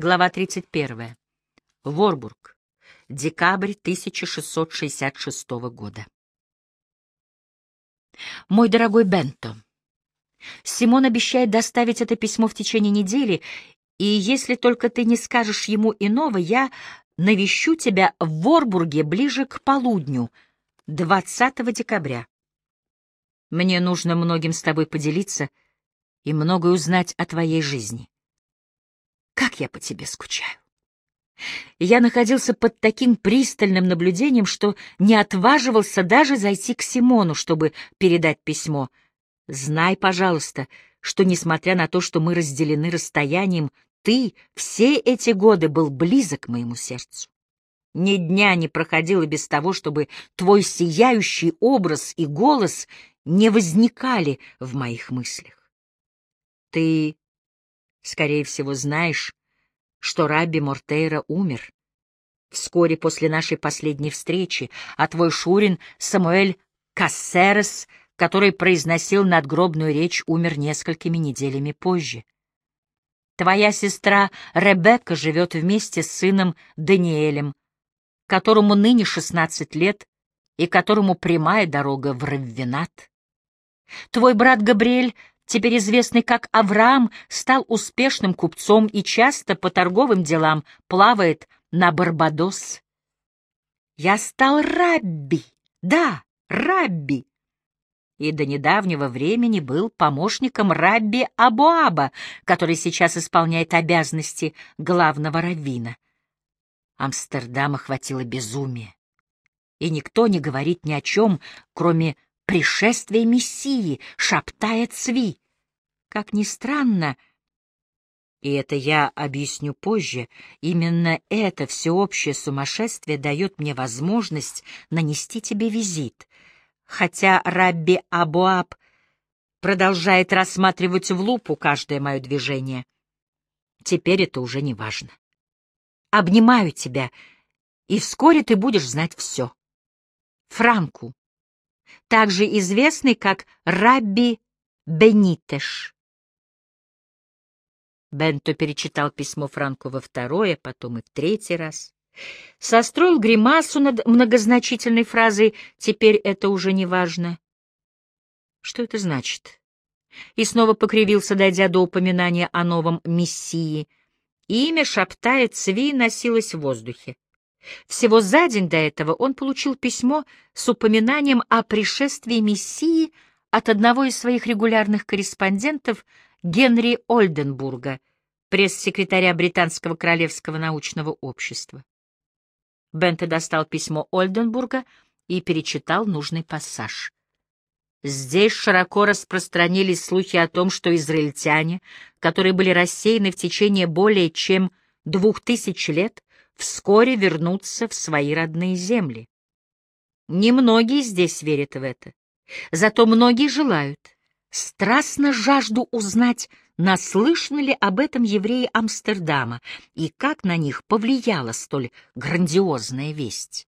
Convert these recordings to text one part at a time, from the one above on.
Глава 31. Ворбург. Декабрь 1666 года. Мой дорогой Бенто, Симон обещает доставить это письмо в течение недели, и если только ты не скажешь ему иного, я навещу тебя в Ворбурге ближе к полудню, 20 декабря. Мне нужно многим с тобой поделиться и многое узнать о твоей жизни. Как я по тебе скучаю. Я находился под таким пристальным наблюдением, что не отваживался даже зайти к Симону, чтобы передать письмо. Знай, пожалуйста, что, несмотря на то, что мы разделены расстоянием, ты все эти годы был близок моему сердцу. Ни дня не проходило без того, чтобы твой сияющий образ и голос не возникали в моих мыслях. Ты Скорее всего, знаешь, что Рабби Мортейра умер. Вскоре после нашей последней встречи, а твой Шурин Самуэль Кассерес, который произносил надгробную речь, умер несколькими неделями позже. Твоя сестра Ребекка живет вместе с сыном Даниэлем, которому ныне шестнадцать лет и которому прямая дорога в Раввинат. Твой брат Габриэль теперь известный как Авраам, стал успешным купцом и часто по торговым делам плавает на Барбадос. Я стал рабби, да, рабби. И до недавнего времени был помощником рабби Абуаба, который сейчас исполняет обязанности главного раввина. Амстердам охватило безумие. И никто не говорит ни о чем, кроме пришествие Мессии, шептает Цви. Как ни странно, и это я объясню позже, именно это всеобщее сумасшествие дает мне возможность нанести тебе визит. Хотя Рабби Абуаб продолжает рассматривать в лупу каждое мое движение. Теперь это уже не важно. Обнимаю тебя, и вскоре ты будешь знать все. Франку, также известный как Рабби Бенитеш. Бенто перечитал письмо Франку во второй, а потом и в третий раз. Состроил гримасу над многозначительной фразой «теперь это уже не важно». Что это значит? И снова покривился, дойдя до упоминания о новом мессии. Имя, шептая Цви, носилось в воздухе. Всего за день до этого он получил письмо с упоминанием о пришествии Мессии от одного из своих регулярных корреспондентов Генри Ольденбурга, пресс-секретаря Британского Королевского научного общества. Бенте достал письмо Ольденбурга и перечитал нужный пассаж. Здесь широко распространились слухи о том, что израильтяне, которые были рассеяны в течение более чем двух тысяч лет, вскоре вернуться в свои родные земли. Немногие здесь верят в это, зато многие желают, страстно жажду узнать, наслышаны ли об этом евреи Амстердама и как на них повлияла столь грандиозная весть.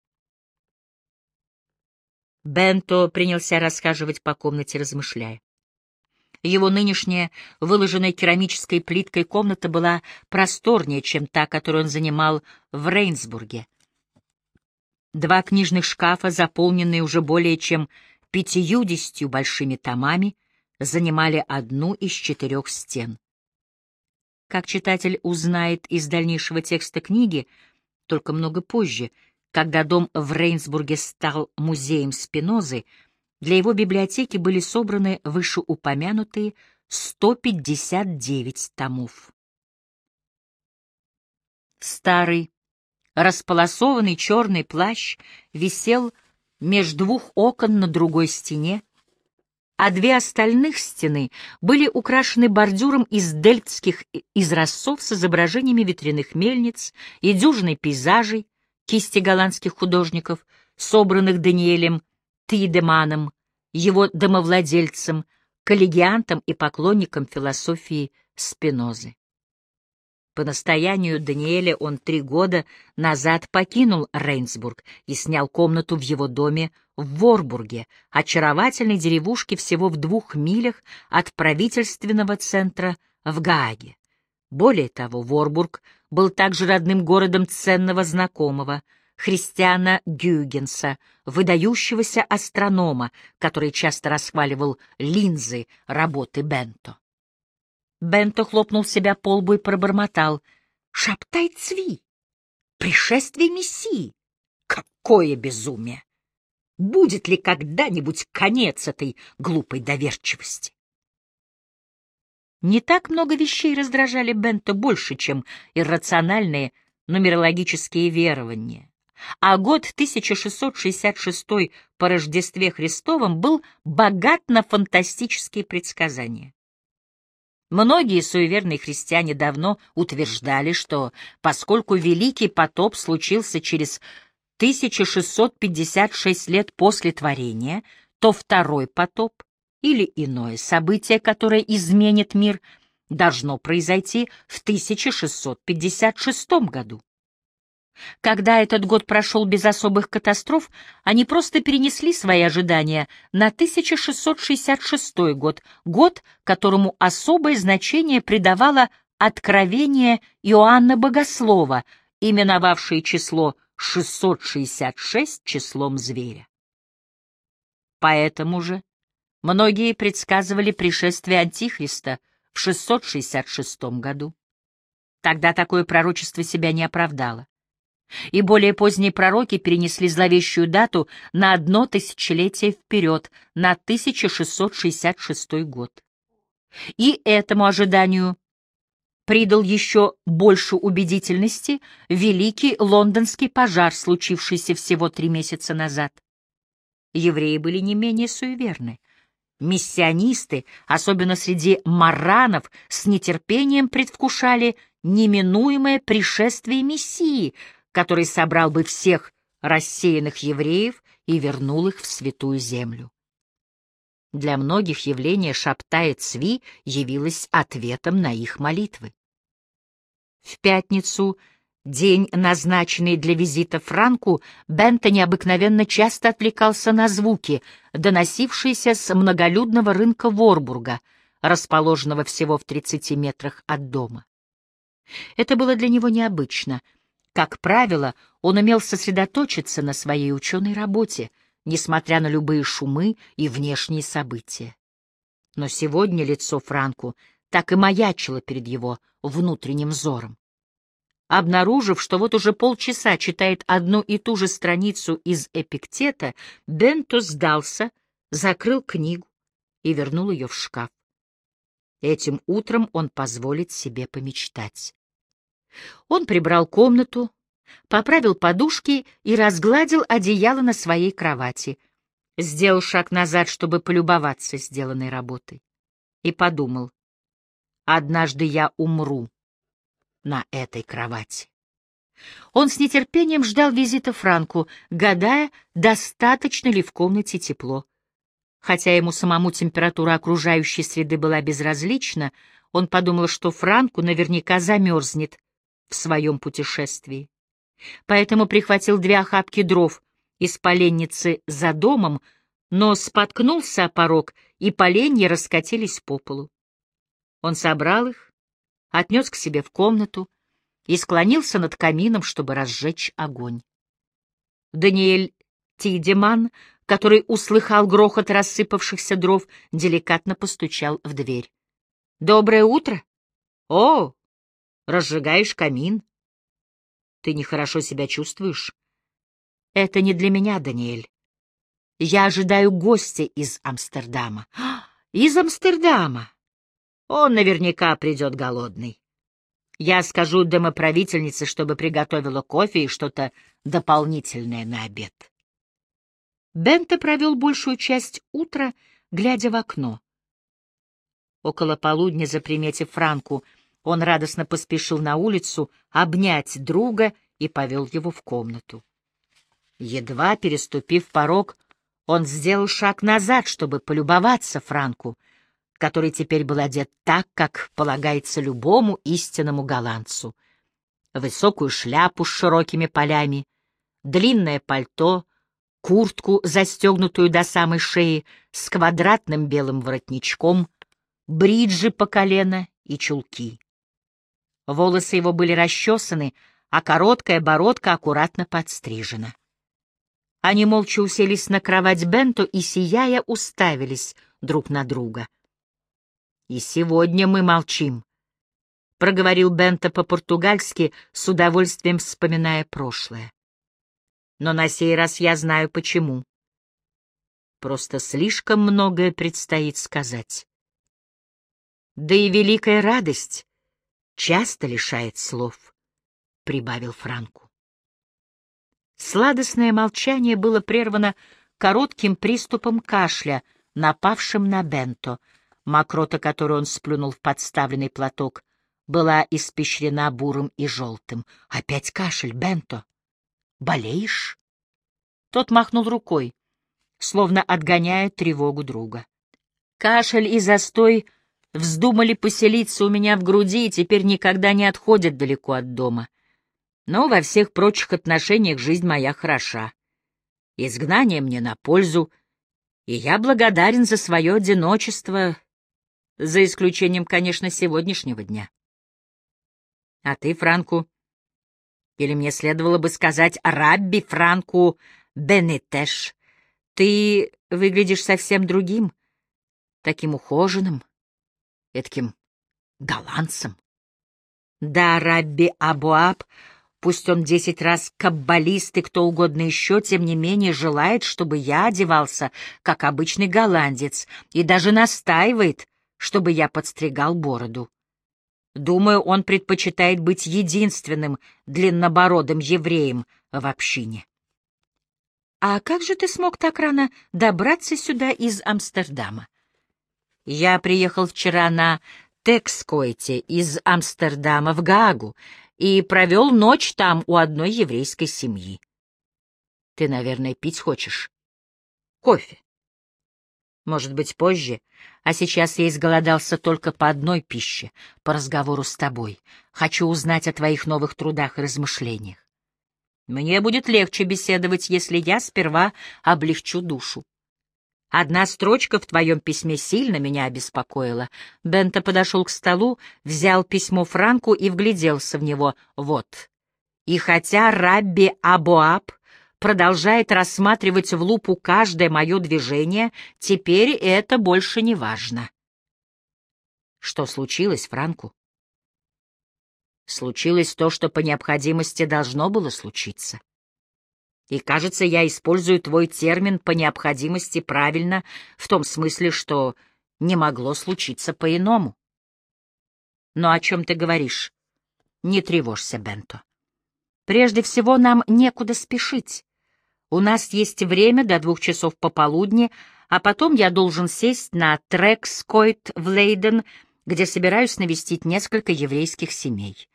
Бенто принялся расхаживать по комнате, размышляя. Его нынешняя, выложенная керамической плиткой комната была просторнее, чем та, которую он занимал в Рейнсбурге. Два книжных шкафа, заполненные уже более чем пятьюдесятью большими томами, занимали одну из четырех стен. Как читатель узнает из дальнейшего текста книги, только много позже, когда дом в Рейнсбурге стал музеем Спинозы, для его библиотеки были собраны вышеупомянутые 159 томов. Старый, располосованный черный плащ висел меж двух окон на другой стене, а две остальных стены были украшены бордюром из дельтских изразцов с изображениями ветряных мельниц и дюжиной пейзажей, кисти голландских художников, собранных Даниэлем Тидеманом, его домовладельцем, коллегиантом и поклонником философии Спинозы. По настоянию Даниэля он три года назад покинул Рейнсбург и снял комнату в его доме в Ворбурге, очаровательной деревушке всего в двух милях от правительственного центра в Гааге. Более того, Ворбург был также родным городом ценного знакомого, Христиана Гюгенса, выдающегося астронома, который часто расхваливал линзы работы Бенто. Бенто хлопнул себя по лбу и пробормотал. «Шаптай цви! Пришествие Мессии! Какое безумие! Будет ли когда-нибудь конец этой глупой доверчивости?» Не так много вещей раздражали Бенто больше, чем иррациональные нумерологические верования. А год 1666 по Рождестве Христовом был богат на фантастические предсказания. Многие суеверные христиане давно утверждали, что поскольку Великий потоп случился через 1656 лет после творения, то второй потоп или иное событие, которое изменит мир, должно произойти в 1656 году. Когда этот год прошел без особых катастроф, они просто перенесли свои ожидания на 1666 год, год, которому особое значение придавало откровение Иоанна Богослова, именовавшее число 666 числом зверя. Поэтому же многие предсказывали пришествие Антихриста в 666 году. Тогда такое пророчество себя не оправдало и более поздние пророки перенесли зловещую дату на одно тысячелетие вперед, на 1666 год. И этому ожиданию придал еще больше убедительности великий лондонский пожар, случившийся всего три месяца назад. Евреи были не менее суеверны. Миссионисты, особенно среди маранов, с нетерпением предвкушали неминуемое пришествие Мессии — который собрал бы всех рассеянных евреев и вернул их в святую землю. Для многих явление Шаптая Цви явилось ответом на их молитвы. В пятницу, день, назначенный для визита Франку, Бента необыкновенно часто отвлекался на звуки, доносившиеся с многолюдного рынка Ворбурга, расположенного всего в 30 метрах от дома. Это было для него необычно — как правило, он умел сосредоточиться на своей ученой работе, несмотря на любые шумы и внешние события. Но сегодня лицо Франку так и маячило перед его внутренним взором. Обнаружив, что вот уже полчаса читает одну и ту же страницу из Эпиктета, Бенто сдался, закрыл книгу и вернул ее в шкаф. Этим утром он позволит себе помечтать. Он прибрал комнату, поправил подушки и разгладил одеяло на своей кровати. Сделал шаг назад, чтобы полюбоваться сделанной работой. И подумал, однажды я умру на этой кровати. Он с нетерпением ждал визита Франку, гадая, достаточно ли в комнате тепло. Хотя ему самому температура окружающей среды была безразлична, он подумал, что Франку наверняка замерзнет, в своем путешествии. Поэтому прихватил две охапки дров из поленницы за домом, но споткнулся о порог, и поленья раскатились по полу. Он собрал их, отнес к себе в комнату и склонился над камином, чтобы разжечь огонь. Даниэль Тидеман, который услыхал грохот рассыпавшихся дров, деликатно постучал в дверь. «Доброе утро!» «О, разжигаешь камин. Ты нехорошо себя чувствуешь? Это не для меня, Даниэль. Я ожидаю гостя из Амстердама. Из Амстердама! Он наверняка придет голодный. Я скажу домоправительнице, чтобы приготовила кофе и что-то дополнительное на обед. Бенте провел большую часть утра, глядя в окно. Около полудня, заприметив Франку, — он радостно поспешил на улицу обнять друга и повел его в комнату. Едва переступив порог, он сделал шаг назад, чтобы полюбоваться Франку, который теперь был одет так, как полагается любому истинному голландцу. Высокую шляпу с широкими полями, длинное пальто, куртку, застегнутую до самой шеи, с квадратным белым воротничком, бриджи по колено и чулки. Волосы его были расчесаны, а короткая бородка аккуратно подстрижена. Они молча уселись на кровать Бенто и, сияя, уставились друг на друга. «И сегодня мы молчим», — проговорил Бенто по-португальски, с удовольствием вспоминая прошлое. «Но на сей раз я знаю почему. Просто слишком многое предстоит сказать. Да и великая радость часто лишает слов», — прибавил Франку. Сладостное молчание было прервано коротким приступом кашля, напавшим на Бенто. Мокрота, которую он сплюнул в подставленный платок, была испещрена бурым и желтым. Опять кашель, Бенто. Болеешь? Тот махнул рукой, словно отгоняя тревогу друга. Кашель и застой вздумали поселиться у меня в груди и теперь никогда не отходят далеко от дома. Но во всех прочих отношениях жизнь моя хороша. Изгнание мне на пользу, и я благодарен за свое одиночество, за исключением, конечно, сегодняшнего дня. А ты, Франку, или мне следовало бы сказать Рабби Франку Бенетеш, ты выглядишь совсем другим, таким ухоженным, таким голландцем. Да, Рабби Абуаб Пусть он десять раз каббалист и кто угодно еще, тем не менее желает, чтобы я одевался, как обычный голландец, и даже настаивает, чтобы я подстригал бороду. Думаю, он предпочитает быть единственным длиннобородым евреем в общине. «А как же ты смог так рано добраться сюда из Амстердама?» «Я приехал вчера на Текскойте из Амстердама в Гаагу и провел ночь там у одной еврейской семьи. Ты, наверное, пить хочешь? Кофе. Может быть, позже, а сейчас я изголодался только по одной пище, по разговору с тобой. Хочу узнать о твоих новых трудах и размышлениях. Мне будет легче беседовать, если я сперва облегчу душу. Одна строчка в твоем письме сильно меня обеспокоила. Бента подошел к столу, взял письмо Франку и вгляделся в него. Вот. И хотя Рабби Абуаб продолжает рассматривать в лупу каждое мое движение, теперь это больше не важно. Что случилось, Франку? Случилось то, что по необходимости должно было случиться. И, кажется, я использую твой термин по необходимости правильно, в том смысле, что не могло случиться по-иному. Но о чем ты говоришь? Не тревожься, Бенто. Прежде всего, нам некуда спешить. У нас есть время до двух часов пополудни, а потом я должен сесть на Трекскойт в Лейден, где собираюсь навестить несколько еврейских семей.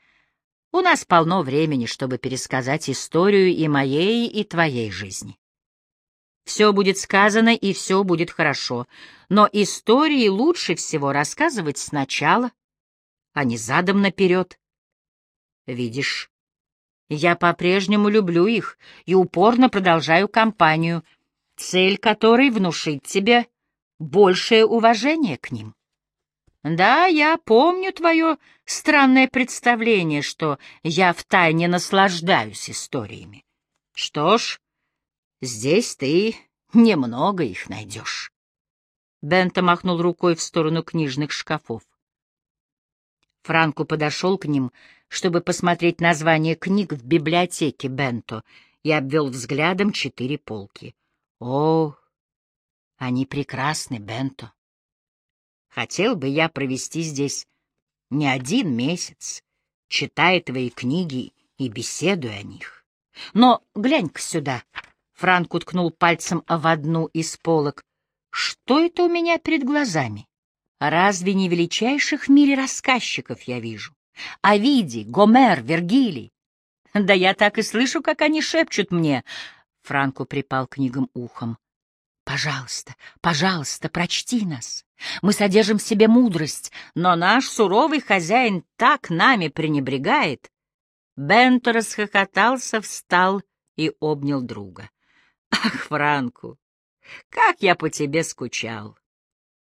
У нас полно времени, чтобы пересказать историю и моей, и твоей жизни. Все будет сказано, и все будет хорошо, но истории лучше всего рассказывать сначала, а не задом наперед. Видишь, я по-прежнему люблю их и упорно продолжаю кампанию, цель которой — внушить тебе большее уважение к ним. Да, я помню твое странное представление, что я втайне наслаждаюсь историями. Что ж, здесь ты немного их найдешь. Бента махнул рукой в сторону книжных шкафов. Франко подошел к ним, чтобы посмотреть название книг в библиотеке Бенто, и обвел взглядом четыре полки. О, они прекрасны, Бенто. Хотел бы я провести здесь не один месяц, читая твои книги и беседуя о них. Но глянь-ка сюда. Франк уткнул пальцем в одну из полок. Что это у меня перед глазами? Разве не величайших в мире рассказчиков я вижу? Овидий, Гомер, Вергилий. Да я так и слышу, как они шепчут мне. Франко припал книгам ухом. Пожалуйста, пожалуйста, прочти нас. Мы содержим в себе мудрость, но наш суровый хозяин так нами пренебрегает. Бенто расхохотался, встал и обнял друга. Ах, Франку, как я по тебе скучал!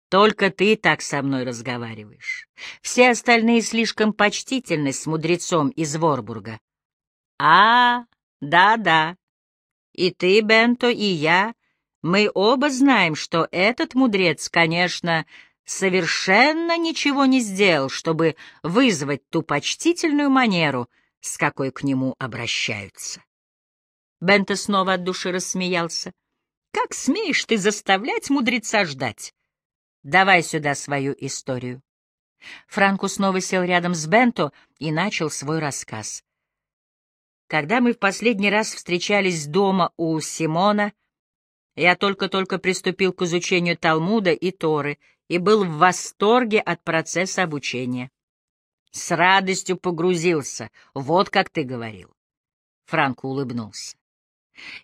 Только ты так со мной разговариваешь. Все остальные слишком почтительны с мудрецом из Ворбурга. А, да-да. И ты, Бенто, и я, мы оба знаем, что этот мудрец, конечно, совершенно ничего не сделал, чтобы вызвать ту почтительную манеру, с какой к нему обращаются. Бенто снова от души рассмеялся. «Как смеешь ты заставлять мудреца ждать? Давай сюда свою историю». Франку снова сел рядом с Бенто и начал свой рассказ. Когда мы в последний раз встречались дома у Симона, я только-только приступил к изучению Талмуда и Торы и был в восторге от процесса обучения. С радостью погрузился, вот как ты говорил. Франко улыбнулся.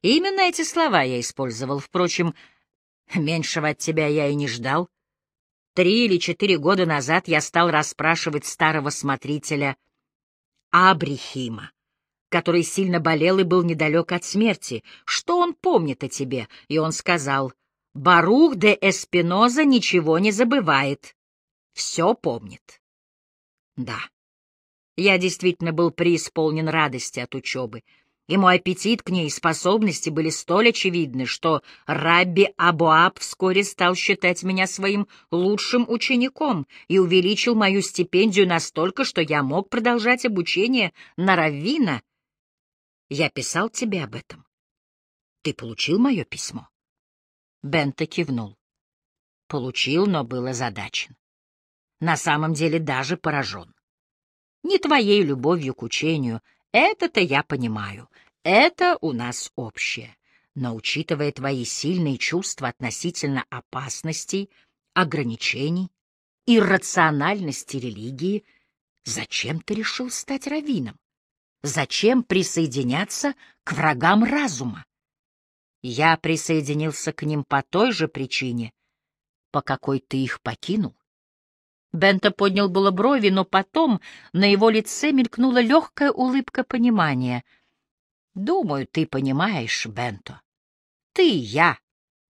именно эти слова я использовал. Впрочем, меньшего от тебя я и не ждал. Три или четыре года назад я стал расспрашивать старого смотрителя Абрихима, который сильно болел и был недалек от смерти. Что он помнит о тебе? И он сказал, Барух де Эспиноза ничего не забывает. Все помнит. Да, я действительно был преисполнен радости от учебы и мой аппетит к ней и способности были столь очевидны, что Рабби Абуаб вскоре стал считать меня своим лучшим учеником и увеличил мою стипендию настолько, что я мог продолжать обучение на раввина. Я писал тебе об этом. Ты получил мое письмо? Бента кивнул. Получил, но был озадачен. На самом деле даже поражен. Не твоей любовью к учению — это-то я понимаю. Это у нас общее. Но учитывая твои сильные чувства относительно опасностей, ограничений, иррациональности религии, зачем ты решил стать раввином? Зачем присоединяться к врагам разума? Я присоединился к ним по той же причине, по какой ты их покинул. Бента поднял было брови, но потом на его лице мелькнула легкая улыбка понимания. «Думаю, ты понимаешь, Бенто. Ты и я.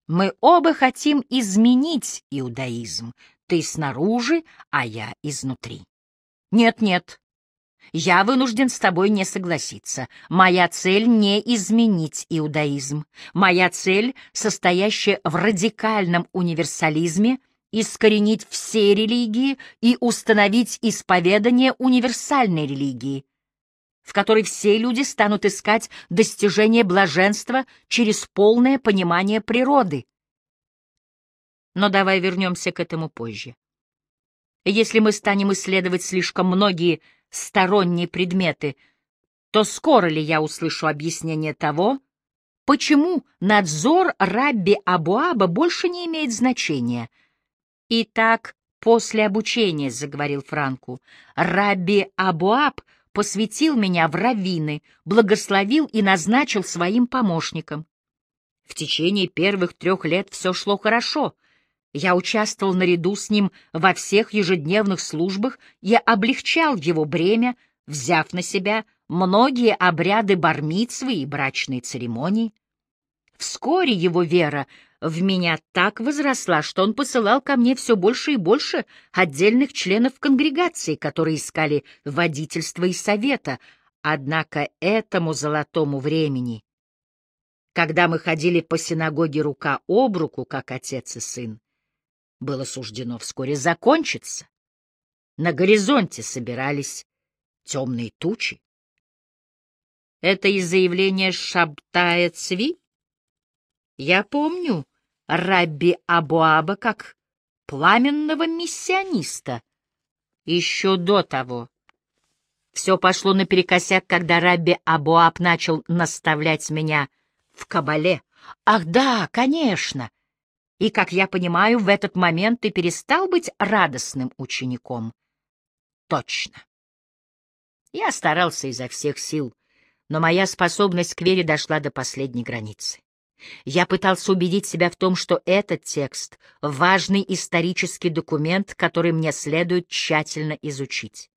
Мы оба хотим изменить иудаизм. Ты снаружи, а я изнутри. Нет-нет, я вынужден с тобой не согласиться. Моя цель — не изменить иудаизм. Моя цель, состоящая в радикальном универсализме — искоренить все религии и установить исповедание универсальной религии, в которой все люди станут искать достижение блаженства через полное понимание природы. Но давай вернемся к этому позже. Если мы станем исследовать слишком многие сторонние предметы, то скоро ли я услышу объяснение того, почему надзор Рабби Абуаба больше не имеет значения — «Итак, после обучения», — заговорил Франку, — «Рабби Абуаб посвятил меня в раввины, благословил и назначил своим помощником. В течение первых трех лет все шло хорошо. Я участвовал наряду с ним во всех ежедневных службах и облегчал его бремя, взяв на себя многие обряды бармицвы и брачной церемонии. Вскоре его вера в меня так возросла, что он посылал ко мне все больше и больше отдельных членов конгрегации, которые искали водительства и совета. Однако этому золотому времени, когда мы ходили по синагоге рука об руку, как отец и сын, было суждено вскоре закончиться. На горизонте собирались темные тучи. Это из заявления Шабтая Цви? Я помню, Рабби Абуаба как пламенного миссиониста. Еще до того. Все пошло наперекосяк, когда Рабби Абуаб начал наставлять меня в кабале. Ах да, конечно. И, как я понимаю, в этот момент ты перестал быть радостным учеником. Точно. Я старался изо всех сил, но моя способность к вере дошла до последней границы. Я пытался убедить себя в том, что этот текст — важный исторический документ, который мне следует тщательно изучить.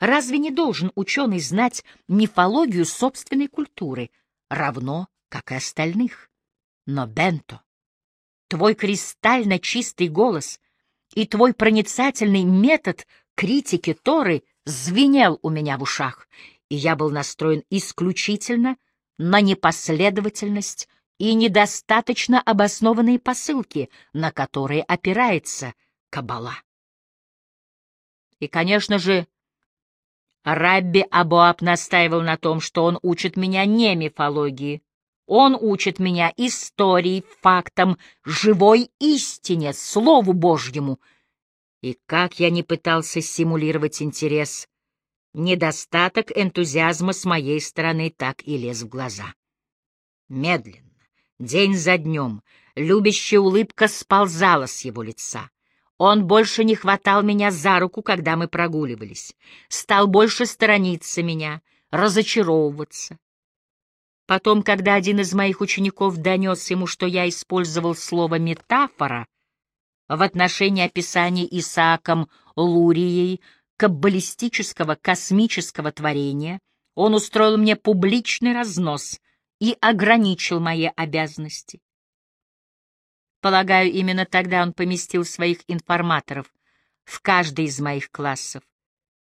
Разве не должен ученый знать мифологию собственной культуры, равно как и остальных? Но Бенто, твой кристально чистый голос и твой проницательный метод критики Торы звенел у меня в ушах, и я был настроен исключительно на непоследовательность и недостаточно обоснованные посылки, на которые опирается Каббала. И, конечно же, Рабби Абуаб настаивал на том, что он учит меня не мифологии, он учит меня истории, фактам, живой истине, Слову Божьему. И как я не пытался симулировать интерес, недостаток энтузиазма с моей стороны так и лез в глаза. Медленно, день за днем, любящая улыбка сползала с его лица. Он больше не хватал меня за руку, когда мы прогуливались, стал больше сторониться меня, разочаровываться. Потом, когда один из моих учеников донес ему, что я использовал слово «метафора» в отношении описания Исааком Лурией каббалистического космического творения, он устроил мне публичный разнос и ограничил мои обязанности. Полагаю, именно тогда он поместил своих информаторов в каждый из моих классов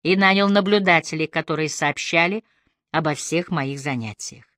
и нанял наблюдателей, которые сообщали обо всех моих занятиях.